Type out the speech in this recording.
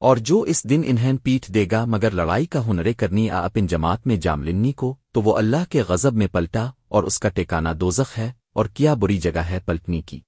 اور جو اس دن انہیں پیٹھ دے گا مگر لڑائی کا ہنرے کرنی آ اپن جماعت میں جاملنی کو، تو وہ اللہ کے غضب میں پلٹا اور اس کا ٹیکانہ دوزخ ہے اور کیا بری جگہ ہے پلٹنی کی۔